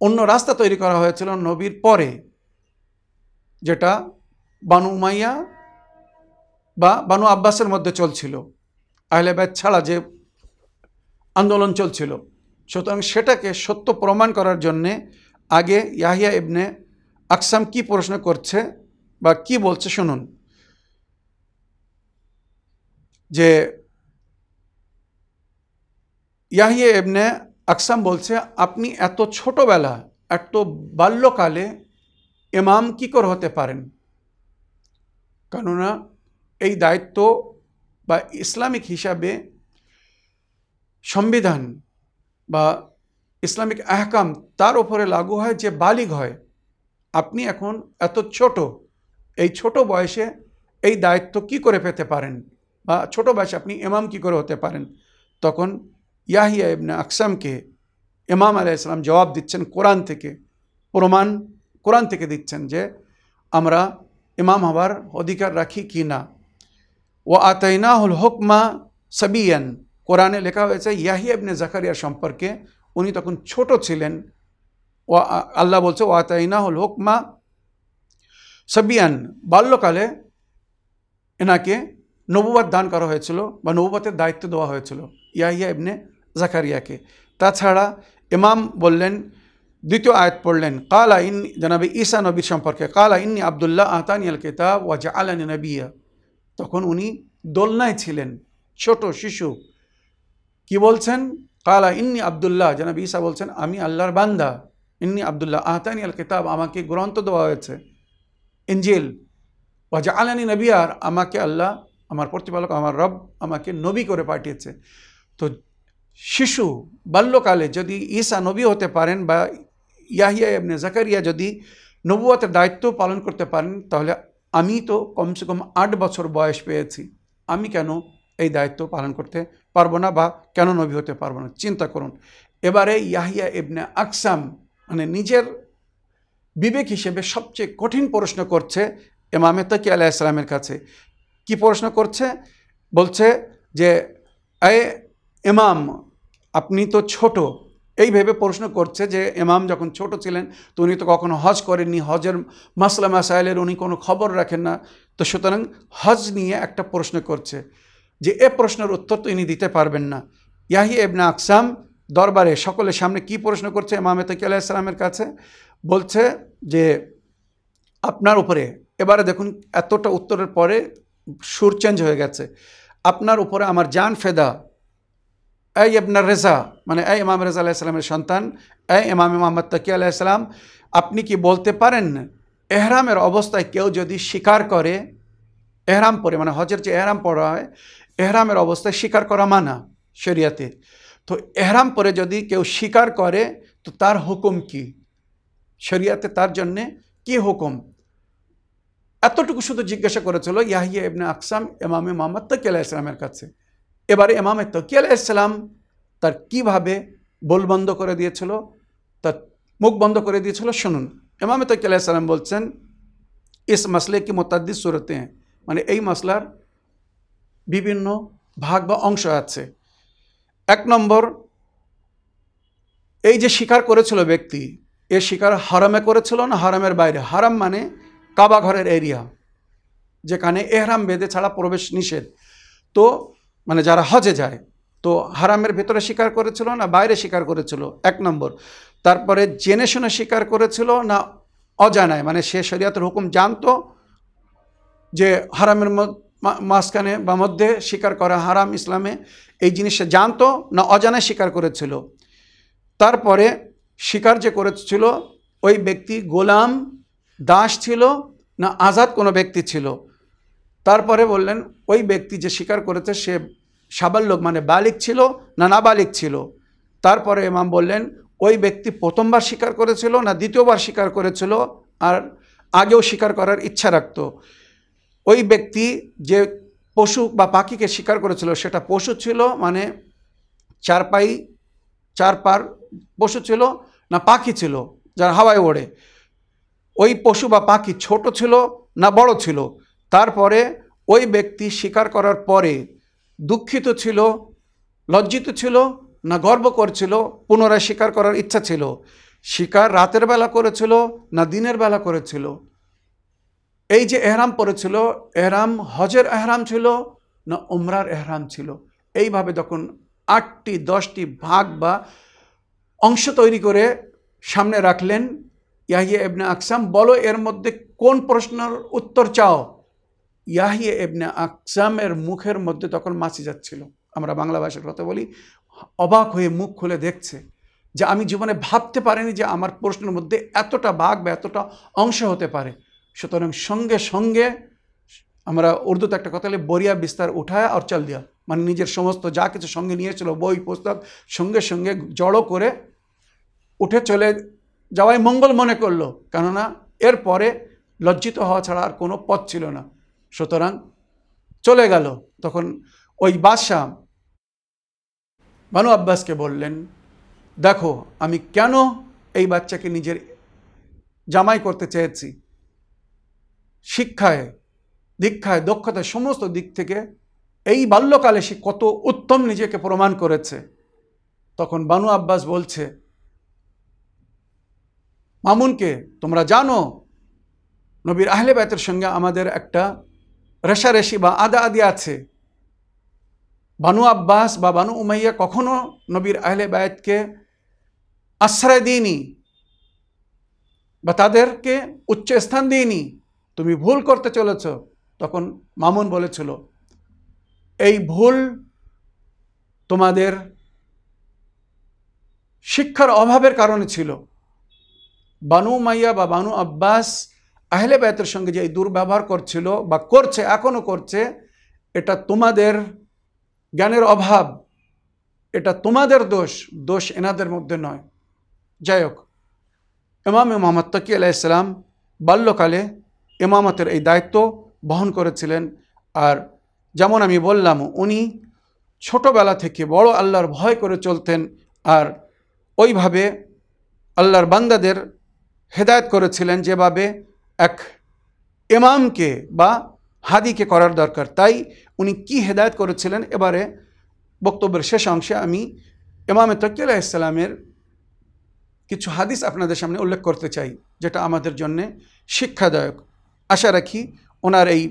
অন্য রাস্তা তৈরি করা হয়েছিল নবীর পরে, যেটা বানু উমাইয়া বা বানু আব্বাসের মধ্যে চলছিল। আহলে ছাড়া যে আন্দোলন চলছিল। সুতরাং সেটাকে সত্য প্রমাণ করার জন্যে আগে ইয়াহিয়া ইবনে আকসাম কি প্রশ্ন করছে বা কি বলছে শুনুন। যে ইয়াহিয়া ইবনে আকসাম বলছে, আপনি এত ছোটবেলা, এত বাল্যকালে এমাম কি করে হতে পারেন? কেননা এই দায়িত্ব বা ইসলামিক হিসাবে সংবিধান বা ইসলামিক আহকাম তার উপরে লাগু হয় যে বালিগ হয়। আপনি এখন এত ছোট, এই ছোট বয়সে এই দায়িত্ব কি করে পেতে পারেন? বা ছোট বয়সে আপনি ইমাম কি করে হতে পারেন? তখন ইয়াহিয়া ইবনে আকসামকে ইমাম আলাইসালাম জবাব দিচ্ছেন কোরআন থেকে। প্রমাণ কোরআন থেকে দিচ্ছেন যে আমরা ইমাম হবার অধিকার রাখি কি না। ও আতাইনাহুল হুকমা সাবিয়ান। কোরআনে লেখা হয়েছে ইয়াহিয়া ইবনে জাকারিয়া সম্পর্কে উনি তখন ছোট ছিলেন। ও আল্লাহ বলছে ও আতাইনাহুল হুকমা সাবিয়ান। বাল্যকালে এনাকে নবুবাদ দান করা হয়েছিল বা নবুবাতের দায়িত্ব দেওয়া হয়েছিল ইয়াহিয়া ইবনে জাকারিয়াকে। তাছাড়া ইমাম বললেন, দ্বিতীয় আয়াত পড়লেন, কালা ইন জানাবে ঈসা নবীর সম্পর্কে, কালা ইন্নি আবদুল্লাহ আহতানি আল কিতাব ওয়াজা আলানি নবিয়া। তখন উনি দোলনায় ছিলেন, ছোট, শিশু। কি বলছেন? কালা ইন্নি আবদুল্লাহ। জানাবি ঈসা বলছেন, আমি আল্লাহর বান্দা। ইন্নি আবদুল্লাহ আহতানি আল কিতাব, আমাকে গ্রন্থ দেওয়া হয়েছে। ইঞ্জিল ওয়াজা আলানি নবী আর আমাকে আল্লাহ আমার প্রতিপালক, আমার রব আমাকে নবী করে পাঠিয়েছে। তো শিশু বাল্যকালে যদি ঈসা নবী হতে পারেন বা ইয়াহিয়া এমনি জাকারিয়া যদি নবুয়াতের দায়িত্ব পালন করতে পারেন, তাহলে আমি তো কমসে কম আট বছর বয়স পেয়েছি। আমি কেন এই দায়িত্ব পালন করতে পারব না বা কেন নবী হতে পারব না? চিন্তা করুন। এবারে ইয়াহিয়া ইবনে আকসাম মানে নিজের বিবেক হিসেবে সবচেয়ে কঠিন প্রশ্ন করছে এমামে তকি আলাহ ইসলামের কাছে। কি প্রশ্ন করছে? বলছে যে, এ ইমাম, আপনি তো ছোট। এই ভেবে প্রশ্ন করছে যে, ইমাম যখন ছোট ছিলেন, তো উনি তো কখনো হজ করেননি। হজের মাসলা মাসাইলের উনি কোনো খবর রাখেন না। তো সুতরাং হজ নিয়ে একটা প্রশ্ন করছে যে, এ প্রশ্নের উত্তর তো ইনি দিতে পারবেন না। ইয়াহি এবনা আকসাম দরবারে সকলের সামনে কি প্রশ্ন করছে তকি আলাহ ইসলামের কাছে? বলছে যে, আপনার উপরে। এবারে দেখুন, এতটা উত্তরের পরে সুর চেঞ্জ হয়ে গেছে। আপনার উপরে আমার জান ফেদা। এই আপনার রেজা মানে এই ইমাম রেজা আলাইসালামের সন্তান, এই ইমাম মোহাম্মদ তকি আলাইসালাম আপনি কি বলতে পারেন এহরামের অবস্থায় কেউ যদি স্বীকার করে, এহরাম পরে মানে হজের যে এহরাম পড়া হয়, এহরামের অবস্থায় স্বীকার করা মানা শরিয়াতে। তো এহরাম পরে যদি কেউ স্বীকার করে, তো তার হুকুম কি? শরিয়াতে তার জন্যে কি হুকুম? এতটুকু শুধু জিজ্ঞাসা করেছিল, ইয়াহিয়া ইবনে আকসাম এমামে মোহাম্মদ তকি আলাহ ইসলামের কাছে। এবারে এমামে তকি আলাহ ইসলাম তার কীভাবে বল বন্ধ করে দিয়েছিল, তার মুখ বন্ধ করে দিয়েছিল, শুনুন। এমামে তকি আলাহ ইসলাম বলছেন ইস মসলে কি মোতাদ্দি সুরতে হ্যাঁ? মানে এই মশলার বিভিন্ন ভাগ বা অংশ আছে। এক নম্বর, এই যে স্বীকার করেছিল ব্যক্তি, এ স্বীকার হারামে করেছিল না হারামের বাইরে? হারাম মানে কাবা ঘরের এরিয়া, যেখানে এহরাম বেঁধে ছাড়া প্রবেশ নিষেধ। তো মানে যারা হজে যায়, তো হারামের ভেতরে স্বীকার করেছিল না বাইরে স্বীকার করেছিল? এক নম্বর। তারপরে জেনে শুনে স্বীকার করেছিল না অজানায়? মানে সে শরিয়াতের হুকুম জানতো যে হারামের মাঝখানে বা মধ্যে স্বীকার করা হারাম ইসলামে এই জিনিসটা জানতো না অজানায় স্বীকার করেছিল? তারপরে স্বীকার যে করেছিল, ওই ব্যক্তি গোলাম দাস ছিল না আজাদ কোনো ব্যক্তি ছিল। তারপরে বললেন, ওই ব্যক্তি যে স্বীকার করেছে সে সাবাল্যক মানে বালিক ছিল না নাবালিক ছিল। তারপরে ইমাম বললেন, ওই ব্যক্তি প্রথমবার স্বীকার করেছিল না দ্বিতীয়বার স্বীকার করেছিল আর আগেও স্বীকার করার ইচ্ছা রাখত। ওই ব্যক্তি যে পশু বা পাখিকে শিকার করেছিল সেটা পশু ছিল মানে চার পাই চার পার পশু ছিল না পাখি ছিল যার হাওয়ায় ওড়ে। ওই পশু বা পাখি ছোট ছিল না বড় ছিল? তারপরে ওই ব্যক্তি স্বীকার করার পরে দুঃখিত ছিল, লজ্জিত ছিল না গর্ব করছিল, পুনরায় স্বীকার করার ইচ্ছা ছিল? শিকার রাতের বেলা করেছিল না দিনের বেলা করেছিল? এই যে এহরাম পড়েছিল, এহরাম হজের এহরাম ছিল না উমরার এহরাম ছিল? এইভাবে তখন আটটি, দশটি ভাগ বা অংশ তৈরি করে সামনে রাখলেন ইয়াহিয়া এবনে আকসাম, বলো এর মধ্যে কোন প্রশ্নের উত্তর চাও? ইয়াহিয়া এবনে আকসামের মুখের মধ্যে তখন মাছি যাচ্ছিল। আমরা বাংলা ভাষার কথা বলি, অবাক হয়ে মুখ খুলে দেখছে যে আমি জীবনে ভাবতে পারিনি যে আমার প্রশ্নের মধ্যে এতটা ভাগ বা এতটা অংশ হতে পারে। সুতরাং সঙ্গে সঙ্গে আমরা উর্দুতে একটা কথা বলি, বরিয়া বিস্তার উঠায় আর চল দিয়া। মানে নিজের সমস্ত যা কিছু সঙ্গে নিয়েছিল, বই, পুস্তক সঙ্গে সঙ্গে জড়ো করে উঠে চলে যাওয়াই মঙ্গল মনে করল। কেননা এরপরে লজ্জিত হওয়া ছাড়া আর কোনো পথ ছিল না। সুতরাং চলে গেল। তখন ওই বাদশাহ বানু আব্বাসকে বললেন, দেখো, আমি কেন এই বাচ্চাকে নিজের জামাই করতে চেয়েছি? শিক্ষায়, দীক্ষায়, দক্ষতায়, সমস্ত দিক থেকে এই বাল্যকালে সে কত উত্তম নিজেকে প্রমাণ করেছে? তখন বানু আব্বাস বলছে মামুনকে তোমরা জানো, নবীর আহলে বায়তের সঙ্গে আমাদের একটা রেশারেশি বা আদা আদি আছে। বানু আব্বাস বা বানু উমাইয়া কখনো নবীর আহলে বায়তকে আশ্রয় দিইনি বা তাদেরকে উচ্চ স্থান দিইনি। তুমি ভুল করতে চলেছ, তখন মামুন বলেছিল, এই ভুল তোমাদের শিক্ষার অভাবের কারণে ছিল। বানু মাইয়া বা বানু আব্বাস আহলে বায়তের সঙ্গে যে এই দুর্ব্যবহার করছিল বা করছে এখনও করছে, এটা তোমাদের জ্ঞানের অভাব। এটা তোমাদের দোষ দোষ এনাদের মধ্যে নয়। যাই হোক, ইমাম মোহাম্মদ তকি আলাইসালাম বাল্যকালে ইমামতের এই দায়িত্ব বহন করেছিলেন। আর যেমন আমি বললাম, উনি ছোটবেলা থেকে বড় আল্লাহর ভয় করে চলতেন। আর ওইভাবে আল্লাহর বান্দাদের হেদায়ত করেছিলেন যেভাবে এক ইমামকে বা হাদিকে করার দরকার। তাই উনি কি হেদায়ত করেছিলেন? এবারে বক্তব্যের শেষ অংশে আমি ইমামে তকিল ইসলামের কিছু হাদিস আপনাদের সামনে উল্লেখ করতে চাই, যেটা আমাদের জন্যে শিক্ষাদায়ক। আশা রাখি ওনার এই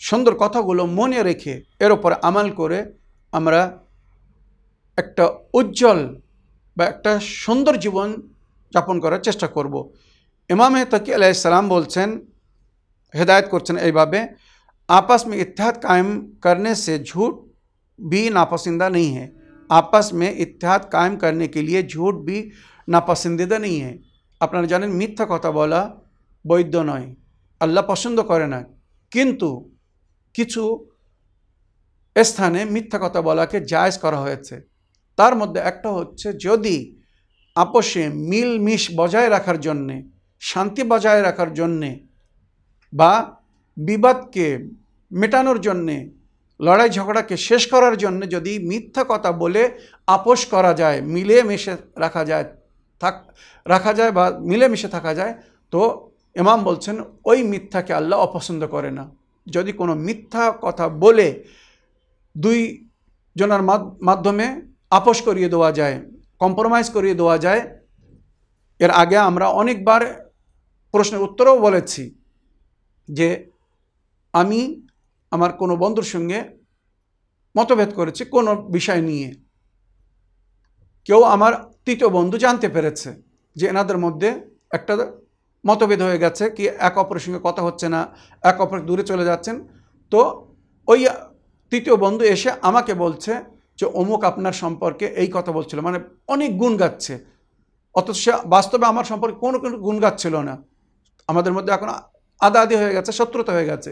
সুন্দর কথাগুলো মনে রেখে এর ওপর আমাল করে আমরা একটা উজ্জ্বল বা একটা সুন্দর জীবন যাপন করার চেষ্টা করব। ইমামে তকি আলাইসালাম বলছেন, হেদায়ত করছেন এইভাবে, আপস মে ইতিহাদ কায়েম करने সে ঝুট বি নাপসিন্দা নেই হ্যাঁ আপস মে ইতিহাদ কায়েম करने ঝুট বি झूठ নাপসিন্দিদা নেই আপনারা জানেন, মিথ্যা কথা বলা বৈধ নয়। আল্লাহ পছন্দ করে না। কিন্তু কিছু স্থানে মিথ্যা কথা বলাকে জায়জ করা হয়েছে। তার মধ্যে একটা হচ্ছে, যদি আপোষে মিল মিশ বজায় রাখার জন্যে, শান্তি বজায় রাখার জন্যে বা বিবাদকে মেটানোর জন্যে, লড়াই ঝগড়াকে শেষ করার জন্য যদি মিথ্যা কথা বলে আপোষ করা যায় মিলে মিশে রাখা যায়, থাক, রাখা যায় বা মিলেমিশে থাকা যায়, তো এমাম বলছেন, ওই মিথ্যাকে আল্লাহ অপছন্দ করে না। যদি কোনো মিথ্যা কথা বলে দুই জনের মাধ্যমে আপোষ করিয়ে দেওয়া যায় কম্প্রোমাইজ করিয়ে দেওয়া যায়। এর আগে আমরা অনেকবার প্রশ্নের উত্তরেও বলেছি যে আমি আমার কোনো বন্ধুর সঙ্গে মতভেদ করেছি কোনো বিষয় নিয়ে। কেউ আমার তৃতীয় বন্ধু জানতে পেরেছে যে এনাদের মধ্যে একটা মতভেদ হয়ে গেছে কি এক অপরের সঙ্গে কথা হচ্ছে না, এক অপর দূরে চলে যাচ্ছেন। তো ওই তৃতীয় বন্ধু এসে আমাকে বলছে যে অমুক আপনার সম্পর্কে এই কথা বলছিল। মানে অনেক গুণ গাচ্ছে। অথচ সে বাস্তবে আমার সম্পর্কে কোনো কোনো গুণ গাচ্ছিল না। আমাদের মধ্যে এখন আদা আদি হয়ে গেছে, শত্রুতা হয়ে গেছে।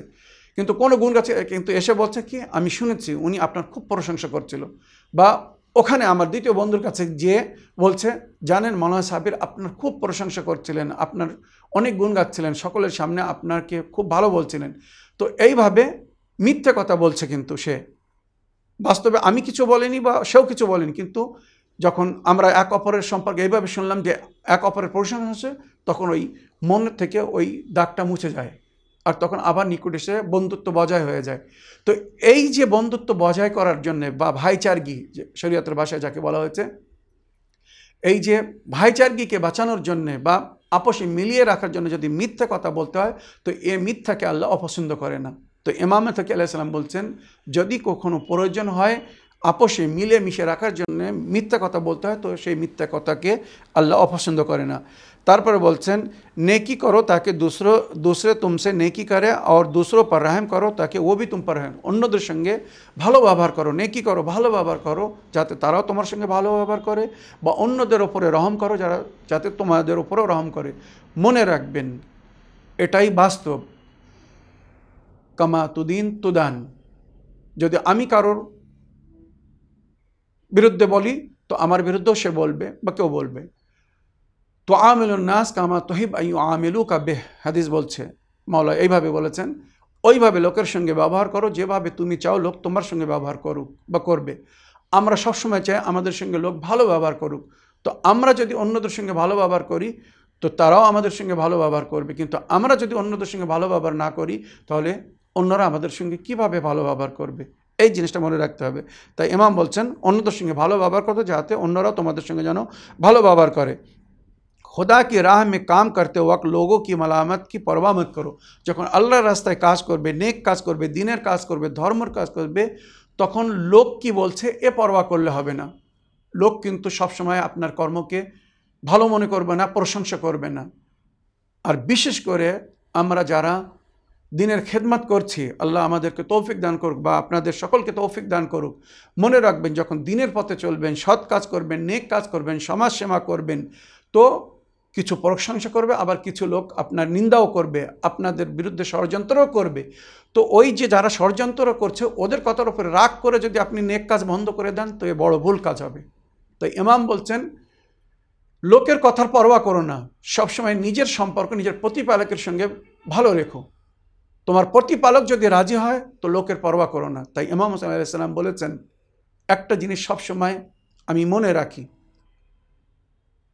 কিন্তু কোনো গুণ গাছে কিন্তু এসে বলছে কি, আমি শুনেছি উনি আপনার খুব প্রশংসা করছিল। বা ওখানে আমার দ্বিতীয় বন্ধুর কাছে গিয়ে বলছে, জানেন মনোয় সাবির আপনার খুব প্রশংসা করছিলেন, আপনার অনেক গুণ গাচ্ছিলেন, সকলের সামনে আপনাকে খুব ভালো বলছিলেন। তো এইভাবে মিথ্যে কথা বলছে কিন্তু সে। বাস্তবে আমি কিছু বলিনি বা সেও কিছু বলেনি, কিন্তু যখন আমরা এক অপরের সম্পর্কে এইভাবে শুনলাম যে এক অপরের প্রশংসা হচ্ছে, তখন ওই মন থেকে ওই দাগটা মুছে যায় আর তখন আবার নিকট এসে বন্ধুত্ব বজায় হয়ে যায়। তো এই যে বন্ধুত্ব বজায় করার জন্যে বা ভাইচারগি যে শরীয়তের ভাষায় যাকে বলা হয়েছে, এই যে ভাইচারগিকে বাঁচানোর জন্যে বা আপসে মিলিয়ে রাখার জন্য যদি মিথ্যা কথা বলতে হয়, তো এ মিথ্যাকে আল্লাহ অপছন্দ করে না। তো ইমামে থেকে আলাইসাল্লাম বলছেন, যদি কখনো প্রয়োজন হয়, আপোষে মিলে মিশে রাখার জন্য মিথ্যা কথা বলতে হয়, তো সেই মিথ্যা কথাকে আল্লাহ অপছন্দ করে না। তারপরে বলছেন, নেকি করো তাকে দুসরো, দুসরে তুমসে নেকি করে, আর দুসরো পর রহম করো তাকে ও বি তুম পর রহম। অন্যদের সঙ্গে ভালো ব্যবহার করো, নেকি করো, ভালো ব্যবহার করো, যাতে তারাও তোমার সঙ্গে ভালো ব্যবহার করে, বা অন্যদের ওপরে রহম করো, যারা, যাতে তোমাদের ওপরেও রহম করে। মনে রাখবেন, এটাই বাস্তব। কামা তুদিন তুদান। যদি আমি কারোর বিরুদ্ধে বলি, তো আমার বিরুদ্ধেও সে বলবে বা কেউ বলবে। তো নাস কামা তহিব আই আমেলু কা বেহ, হাদিস বলছে। মাওলা এইভাবে বলেছেন, ওইভাবে লোকের সঙ্গে ব্যবহার করো, যেভাবে তুমি চাও লোক তোমার সঙ্গে ব্যবহার করুক বা করবে। আমরা সবসময় চাই আমাদের সঙ্গে লোক ভালো ব্যবহার করুক। তো আমরা যদি অন্যদের সঙ্গে ভালো ব্যবহার করি, তো তারাও আমাদের সঙ্গে ভালো ব্যবহার করবে। কিন্তু আমরা যদি অন্যদের সঙ্গে ভালো ব্যবহার না করি, তাহলে অন্যরা আমাদের সঙ্গে কীভাবে ভালো ব্যবহার করবে? এই জিনিসটা মনে রাখতে হবে। তাই ইমাম বলছেন, অন্যদের সঙ্গে ভালো ব্যবহার করতে যাতে অন্যরা তোমাদের সঙ্গে যেন ভালো ব্যবহার করে। খোদা কি রাহ মে কাম করতে ওয়াক লোগো কি মালামত কি পরবা মত করো। যখন আল্লাহর রাস্তায় কাজ করবে, নেক কাজ করবে, দিনের কাজ করবে, ধর্মের কাজ করবে, তখন লোক কি বলছে, এ পরবা করলে হবে না। লোক কিন্তু সবসময় আপনার কর্মকে ভালো মনে করবে না, প্রশংসা করবে না। আর বিশেষ করে আমরা যারা দিনের খেদমত করছি, আল্লাহ আমাদেরকে তৌফিক দান করুক বা আপনাদের সকলকে তৌফিক দান করুক। মনে রাখবেন, যখন দিনের পথে চলবেন, সৎ কাজ করবেন, নেক কাজ করবেন, সমাজ সেবা করবেন, তো কিছু প্রশংসা করবে, আবার কিছু লোক আপনার নিন্দাও করবে, আপনাদের বিরুদ্ধে ষড়যন্ত্রও করবে। তো ওই যে যারা ষড়যন্ত্র করছে, ওদের কথার উপরে রাগ করে যদি আপনি নেক কাজ বন্ধ করে দেন, তো এ বড় ভুল কাজ হবে। তো ইমাম বলছেন, লোকের কথার পরোয়া করো না, সবসময় নিজের সম্পর্ক, নিজের প্রতিপালকের সঙ্গে ভালো রেখো। তোমার প্রতিপালক যদি রাজি হয়, তো লোকের পরোয়া করো না। তাই ইমাম হোসেন আলাইসাল্লাম বলেছেন, একটা জিনিস সবসময় আমি মনে রাখি,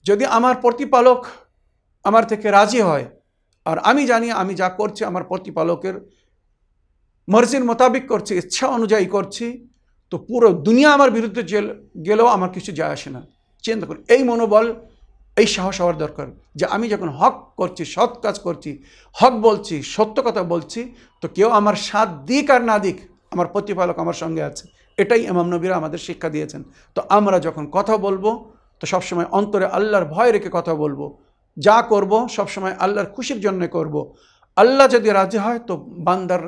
যদি আমার প্রতিপালক আমার থেকে রাজি হয়, আর আমি জানি আমি যা করছি, আমার প্রতিপালকের মর্জির মোতাবিক করছি, ইচ্ছা অনুযায়ী করছি, তো পুরো দুনিয়া আমার বিরুদ্ধে গেলেও আমার কিছু যায় আসে না। চিন্তা করি এই মনোবল এই সাহস হওয়ার দরকার। যে আমি যখন হক করছি, সৎ কাজ করছি, হক বলছি, সত্য কথা বলছি, তো কেউ আমার সাথ দিক আর না দিক, আমার প্রতিপালক আমার সঙ্গে আছে। এটাই এমাম নবীরা আমাদের শিক্ষা দিয়েছেন। তো আমরা যখন কথা বলব, তো সবসময় অন্তরে আল্লাহর ভয় রেখে কথা বলব। যা করব, সবসময় আল্লাহর খুশির জন্য করব। আল্লাহ যদি রাজি হয়, তো বান্দার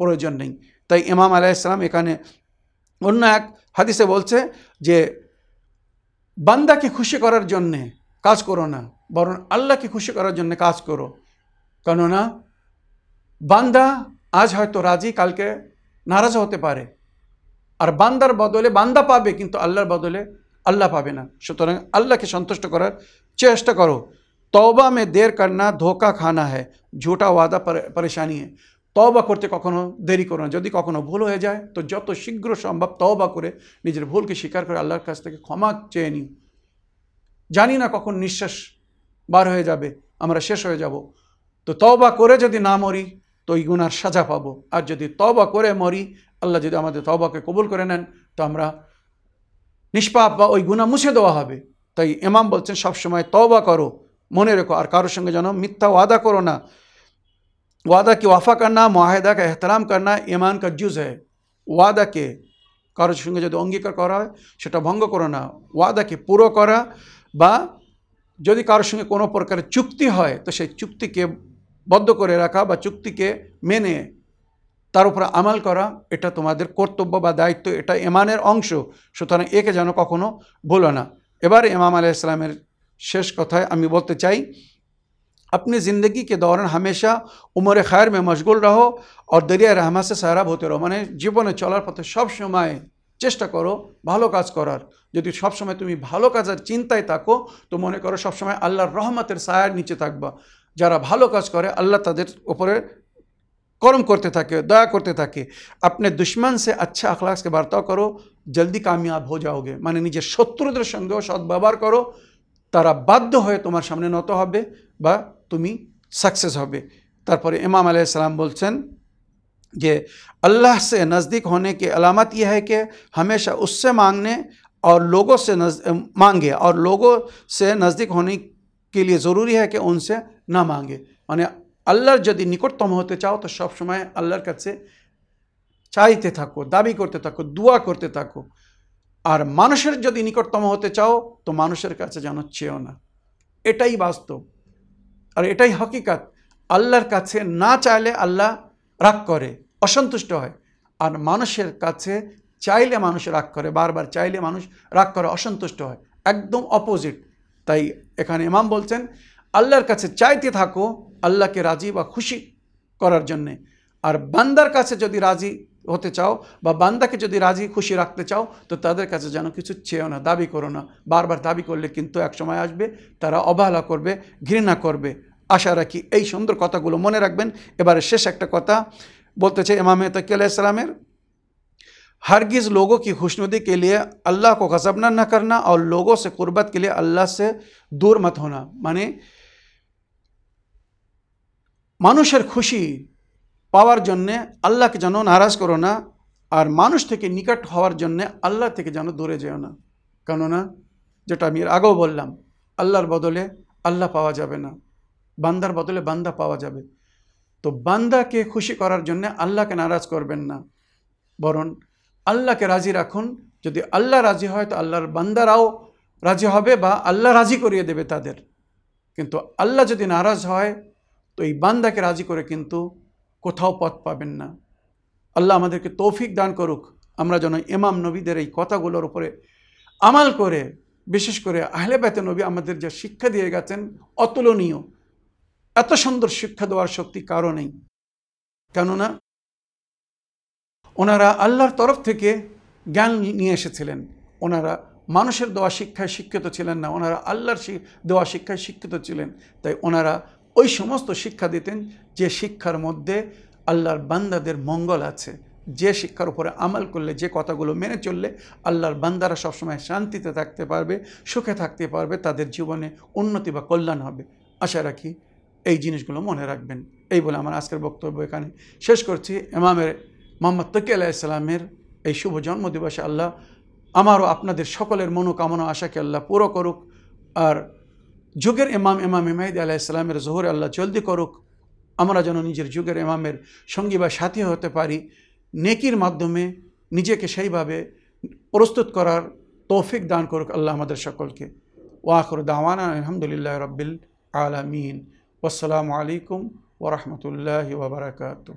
প্রয়োজন নেই। তাই ইমাম আলাইসালাম এখানে অন্য এক হাদিসে বলছে যে, বান্দাকে খুশি করার জন্যে কাজ করো না, বরং আল্লাহকে খুশি করার জন্য কাজ করো। কেননা বান্দা আজ হয়তো রাজি, কালকে নারাজ হতে পারে। আর বান্দার বদলে বান্দা পাবে, কিন্তু আল্লাহর বদলে আল্লাহ পাবে না। সুতরাং আল্লাহকে সন্তুষ্ট করার চেষ্টা করো। তওবা মে দের করনা, ধোকা খানা হ্যায়, ঝুটা ওয়াদা পরেশানি তওবা করতে কখনো দেরি করো না। যদি কখনো ভুল হয়ে যায়, তো যত শীঘ্র সম্ভব তওবা করে নিজের ভুলকে স্বীকার করে আল্লাহর কাছ থেকে ক্ষমা চেয়ে নিও। জানি না কখন নিঃশ্বাস বার হয়ে যাবে, আমরা শেষ হয়ে যাব। তো তওবা করে যদি না মরি, তো ওই গুনার সাজা পাবো। আর যদি তওবা করে মরি, আল্লাহ যদি আমাদের তবাকে কবুল করে নেন, তো আমরা নিষ্পাপ বা ওই গুণা মুছে দেওয়া হবে। তাই এমাম বলছেন সবসময় তওবা করো, মনে রেখো, আর কারোর সঙ্গে যেন মিথ্যা ওয়াদা করো না। ওয়াদা কি ওয়াফা মাহেদা কা এহতরাম করনা ইমান কা জুজ হ্যায়। ওয়াদাকে কারোর সঙ্গে যদি অঙ্গীকার করা হয়, সেটা ভঙ্গ করো না। ওয়াদাকে পুরো করা বা যদি কারোর সঙ্গে কোনো প্রকারের চুক্তি হয়, তো সেই চুক্তিকে বদ্ধ করে রাখা বা চুক্তিকে মেনে তার উপর আমাল করা, এটা তোমাদের কর্তব্য বা দায়িত্ব, এটা এমানের অংশ। সুতরাং একে যেন কখনো ভুলো না। এবার এমাম আলাহ ইসলামের শেষ কথায় আমি বলতে চাই, আপনি জিন্দগিকে দৌড়ান হামেশা উমরে খায়ের মে মশগুল রাহো আর দরিয়া दरिया रहमा से सहराब মানে জীবনে চলার পথে সব সময় চেষ্টা করো ভালো কাজ করার। যদি সব সময় তুমি ভালো কাজের চিন্তায় থাকো তো মনে করো সবসময় আল্লাহর রহমতের সায়ার নিচে থাকবা যারা ভালো কাজ করে আল্লাহ তাদের উপরে করম করতে থাকে দয়া করতে থাকে আপনি দুশ্মন সে আচ্ছা আখলাসকে বার্তাও করো জলদি কামিয়াব হয়ে যাওগে মানে নিজের শত্রুদের সঙ্গেও সদ্ব্যবহার করো তারা বাধ্য হয়ে তোমার সামনে নত হবে বা তুমি সাকসেস হবে তারপরে ইমাম আলাইসালাম বলছেন যে अल्लाह से नज़दीक होने की अलामत यह है कि हमेशा उससे मांगने और लोगों से नज मांगे और लोगों से नज़दीक होने के लिए ज़रूरी है कि उनसे ना मांगे মানে আল্লাহর যদি নিকটতম হতে চাও তো সবসময় আল্লাহর কাছে চাইতে থাকো দাবি করতে থাকো দোয়া করতে থাকো আর মানুষের যদি নিকটতম হতে চাও তো মানুষের কাছে যেন চেয়েও না এটাই বাস্তব আর এটাই হকিকাত আল্লাহর কাছে না চাইলে আল্লাহ রাগ করে অসন্তুষ্ট হয় আর মানুষের কাছে চাইলে মানুষ রাগ করে, বারবার চাইলে মানুষ রাগ করে, অসন্তুষ্ট হয়। একদম অপোজিট তাই এখানে ইমাম বলছেন, আল্লাহর কাছে চাইতে থাকো, আল্লাহকে রাজি বা খুশি করার জন্যে। আর বান্দার কাছে যদি রাজি হতে চাও বা বান্দাকে যদি রাজি, খুশি রাখতে চাও, তো তাদের কাছে যেন কিছু চেয়েও না, দাবি করো না। বারবার দাবি করলে কিন্তু এক সময় আসবে, তারা অবহেলা করবে, ঘৃণা করবে। আশা রাখি এই সুন্দর কথাগুলো মনে রাখবেন। এবারে শেষ একটা কথা বলতে চাই ইমাম তকি আলাইসালামের हरगिज़ लोगों की खुशनुदी के लिए अल्लाह को गज़बना न करना और लोगों से क़ुरबत के लिए अल्लाह से दूर मत होना মানে মানুষের খুশি পাওয়ার জন্যে আল্লাহকে যেন নারাজ করো না আর মানুষ থেকে নিকট হওয়ার জন্যে আল্লাহ থেকে যেন দূরে যেও না কেননা যেটা আমি এর আগেও বললাম আল্লাহর বদলে আল্লাহ পাওয়া যাবে না বান্দার বদলে বান্দা পাওয়া যাবে তো বান্দাকে খুশি করার জন্য আল্লাহকে নারাজ করবেন না বরং আল্লাহকে রাজি রাখুন। যদি আল্লাহ রাজি হয়, তো আল্লাহর বান্দারাও রাজি হবে বা আল্লাহ রাজি করিয়ে দেবে তাদের। কিন্তু আল্লাহ যদি নারাজ হয়, তো এই বান্দাকে রাজি করে কিন্তু কোথাও পথ পাবেন না। আল্লাহ আমাদেরকে তৌফিক দান করুক। আমরা যেন ইমাম নবীদের এই কথাগুলোর উপরে আমাল করে, বিশেষ করে আহলে বেতে নবী আমাদের যে শিক্ষা দিয়ে গেছেন, অতুলনীয়। এত সুন্দর শিক্ষা দেওয়ার শক্তি কারও নেই। কেননা ওনারা আল্লাহর তরফ থেকে জ্ঞান নিয়ে এসেছিলেন। ওনারা মানুষের দেওয়া শিক্ষায় শিক্ষিত ছিলেন না, ওনারা আল্লাহর দেওয়া শিক্ষায় শিক্ষিত ছিলেন। তাই ওনারা ওই সমস্ত শিক্ষা দিতেন যে শিক্ষার মধ্যে আল্লাহর বান্দাদের মঙ্গল আছে। যে শিক্ষার উপরে আমাল করলে, যে কথাগুলো মেনে চললে আল্লাহর বান্দারা সবসময় শান্তিতে থাকতে পারবে, সুখে থাকতে পারবে, তাদের জীবনে উন্নতি বা কল্যাণ হবে। আশা রাখি এই জিনিসগুলো মনে রাখবেন। এই বলে আমার আজকের বক্তব্য এখানে শেষ করছি। ইমামের মোহাম্মদ তকি আলাইসালামের এই শুভ জন্মদিবসে আল্লাহ আমারও আপনাদের সকলের মনোকামনা আশাকে আল্লাহ পুরো করুক। আর যুগের ইমাম ইমাম ইমাইদ আলাইসালামের জোহরে আল্লাহ জলদি করুক। আমরা যেন নিজের যুগের ইমামের সঙ্গী বা সাথী হতে পারি। নেকির মাধ্যমে নিজেকে সেইভাবে প্রস্তুত করার তৌফিক দান করুক আল্লাহ আমাদের সকলকে। ওয়াখর দাওয়ানা আলহামদুলিল্লাহ রব্বিল আলমিন। আসসালামু আলাইকুম ওরহমতুল্লাহ ওবরাকাতু